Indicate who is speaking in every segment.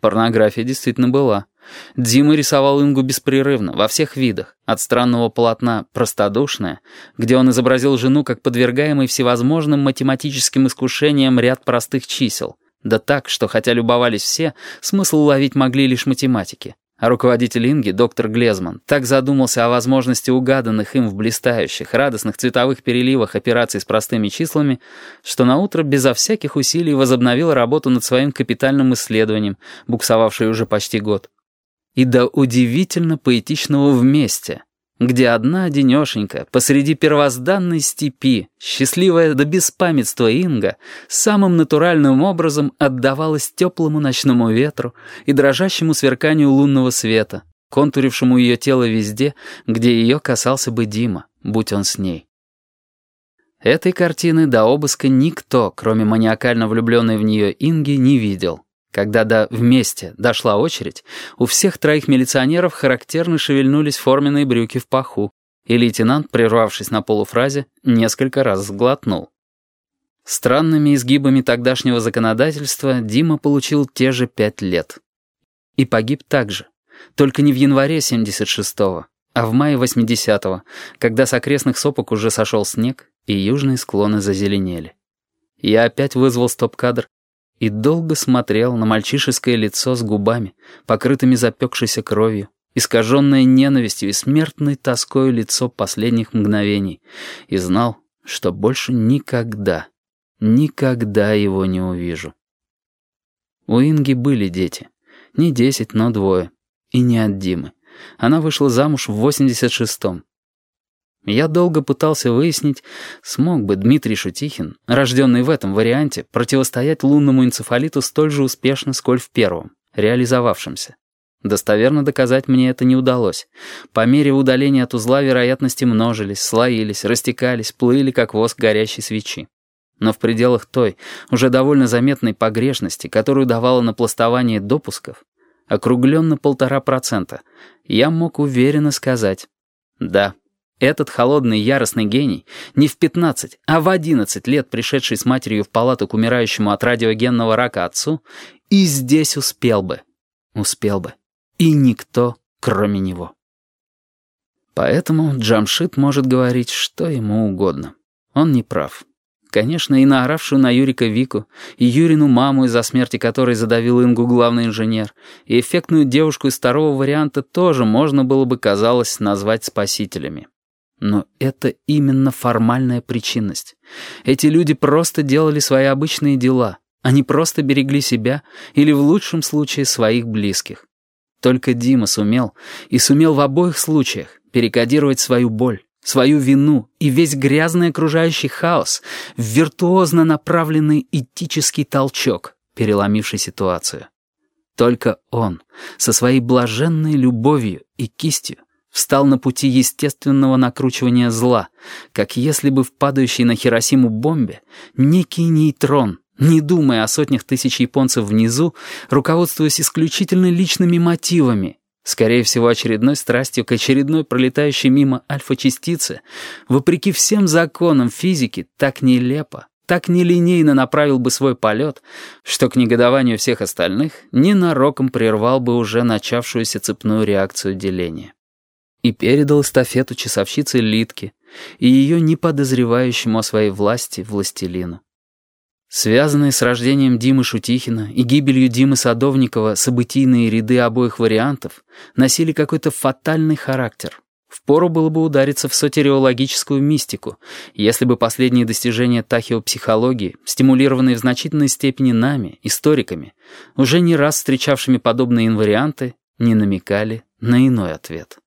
Speaker 1: Порнография действительно была. Дима рисовал Ингу беспрерывно, во всех видах, от странного полотна «Простодушное», где он изобразил жену как подвергаемый всевозможным математическим искушениям ряд простых чисел, да так, что хотя любовались все, смысл уловить могли лишь математики. А руководитель Инги, доктор Глезман, так задумался о возможности угаданных им в блистающих, радостных цветовых переливах операций с простыми числами, что наутро безо всяких усилий возобновил работу над своим капитальным исследованием, буксовавшей уже почти год. И до удивительно поэтичного вместе — где одна одинешенька посреди первозданной степи, счастливая до беспамятства Инга, самым натуральным образом отдавалась теплому ночному ветру и дрожащему сверканию лунного света, контурившему ее тело везде, где ее касался бы Дима, будь он с ней. Этой картины до обыска никто, кроме маниакально влюбленной в нее Инги, не видел. Когда до «вместе» дошла очередь, у всех троих милиционеров характерно шевельнулись форменные брюки в паху, и лейтенант, прервавшись на полуфразе, несколько раз сглотнул. Странными изгибами тогдашнего законодательства Дима получил те же пять лет. И погиб также, только не в январе 76-го, а в мае 80-го, когда с окрестных сопок уже сошел снег, и южные склоны зазеленели. Я опять вызвал стоп-кадр и долго смотрел на мальчишеское лицо с губами, покрытыми запекшейся кровью, искаженное ненавистью и смертной тоской лицо последних мгновений, и знал, что больше никогда, никогда его не увижу. У Инги были дети. Не десять, но двое. И не от Димы. Она вышла замуж в 86-м. Я долго пытался выяснить, смог бы Дмитрий Шутихин, рожденный в этом варианте, противостоять лунному энцефалиту столь же успешно, сколь в первом, реализовавшемся. Достоверно доказать мне это не удалось. По мере удаления от узла вероятности множились, слоились, растекались, плыли, как воск горящей свечи. Но в пределах той, уже довольно заметной погрешности, которую давало напластование допусков, округленно полтора процента, я мог уверенно сказать «да». Этот холодный яростный гений, не в 15, а в 11 лет пришедший с матерью в палату к умирающему от радиогенного рака отцу, и здесь успел бы. Успел бы. И никто, кроме него. Поэтому Джамшит может говорить что ему угодно. Он не прав. Конечно, и наоравшую на Юрика Вику, и Юрину маму, из-за смерти которой задавил Ингу главный инженер, и эффектную девушку из второго варианта тоже можно было бы, казалось, назвать спасителями. Но это именно формальная причинность. Эти люди просто делали свои обычные дела. Они просто берегли себя или, в лучшем случае, своих близких. Только Дима сумел, и сумел в обоих случаях, перекодировать свою боль, свою вину и весь грязный окружающий хаос в виртуозно направленный этический толчок, переломивший ситуацию. Только он, со своей блаженной любовью и кистью, встал на пути естественного накручивания зла, как если бы в падающей на Хиросиму бомбе некий нейтрон, не думая о сотнях тысяч японцев внизу, руководствуясь исключительно личными мотивами, скорее всего очередной страстью к очередной пролетающей мимо альфа-частице, вопреки всем законам физики, так нелепо, так нелинейно направил бы свой полет, что к негодованию всех остальных ненароком прервал бы уже начавшуюся цепную реакцию деления и передал эстафету часовщице Литке и ее неподозревающему о своей власти властелину. Связанные с рождением Димы Шутихина и гибелью Димы Садовникова событийные ряды обоих вариантов носили какой-то фатальный характер. Впору было бы удариться в сотериологическую мистику, если бы последние достижения тахиопсихологии, стимулированные в значительной степени нами, историками, уже не раз встречавшими подобные инварианты, не намекали на иной ответ.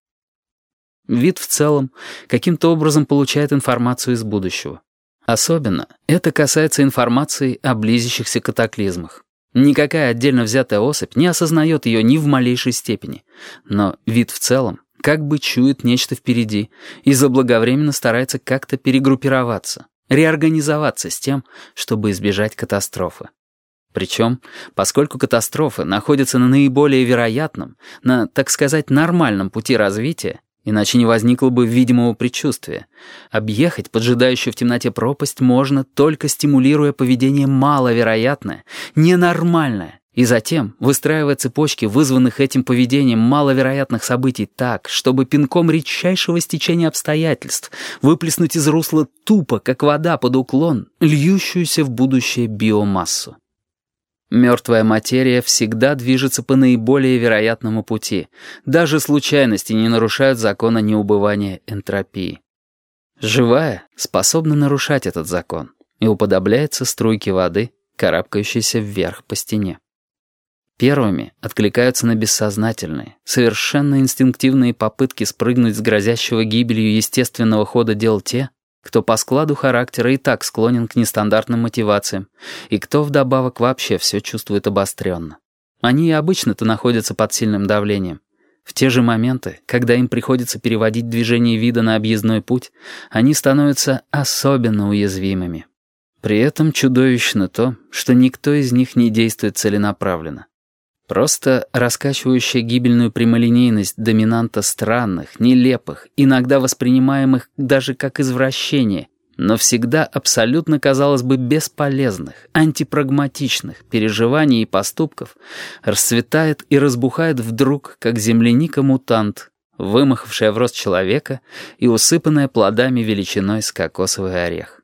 Speaker 1: Вид в целом каким-то образом получает информацию из будущего. Особенно это касается информации о близящихся катаклизмах. Никакая отдельно взятая особь не осознает ее ни в малейшей степени. Но вид в целом как бы чует нечто впереди и заблаговременно старается как-то перегруппироваться, реорганизоваться с тем, чтобы избежать катастрофы. Причем, поскольку катастрофы находятся на наиболее вероятном, на, так сказать, нормальном пути развития, Иначе не возникло бы видимого предчувствия. Объехать поджидающую в темноте пропасть можно, только стимулируя поведение маловероятное, ненормальное, И затем, выстраивая цепочки вызванных этим поведением маловероятных событий так, чтобы пинком редчайшего стечения обстоятельств выплеснуть из русла тупо, как вода под уклон, льющуюся в будущее биомассу. Мертвая материя всегда движется по наиболее вероятному пути. Даже случайности не нарушают закона неубывания энтропии. Живая способна нарушать этот закон и уподобляется струйке воды, карабкающейся вверх по стене. Первыми откликаются на бессознательные, совершенно инстинктивные попытки спрыгнуть с грозящего гибелью естественного хода дел те, кто по складу характера и так склонен к нестандартным мотивациям, и кто вдобавок вообще все чувствует обостренно. Они и обычно-то находятся под сильным давлением. В те же моменты, когда им приходится переводить движение вида на объездной путь, они становятся особенно уязвимыми. При этом чудовищно то, что никто из них не действует целенаправленно. Просто раскачивающая гибельную прямолинейность доминанта странных, нелепых, иногда воспринимаемых даже как извращение, но всегда абсолютно, казалось бы, бесполезных, антипрагматичных переживаний и поступков расцветает и разбухает вдруг, как земляника-мутант, вымахавшая в рост человека и усыпанная плодами величиной с кокосовый орех.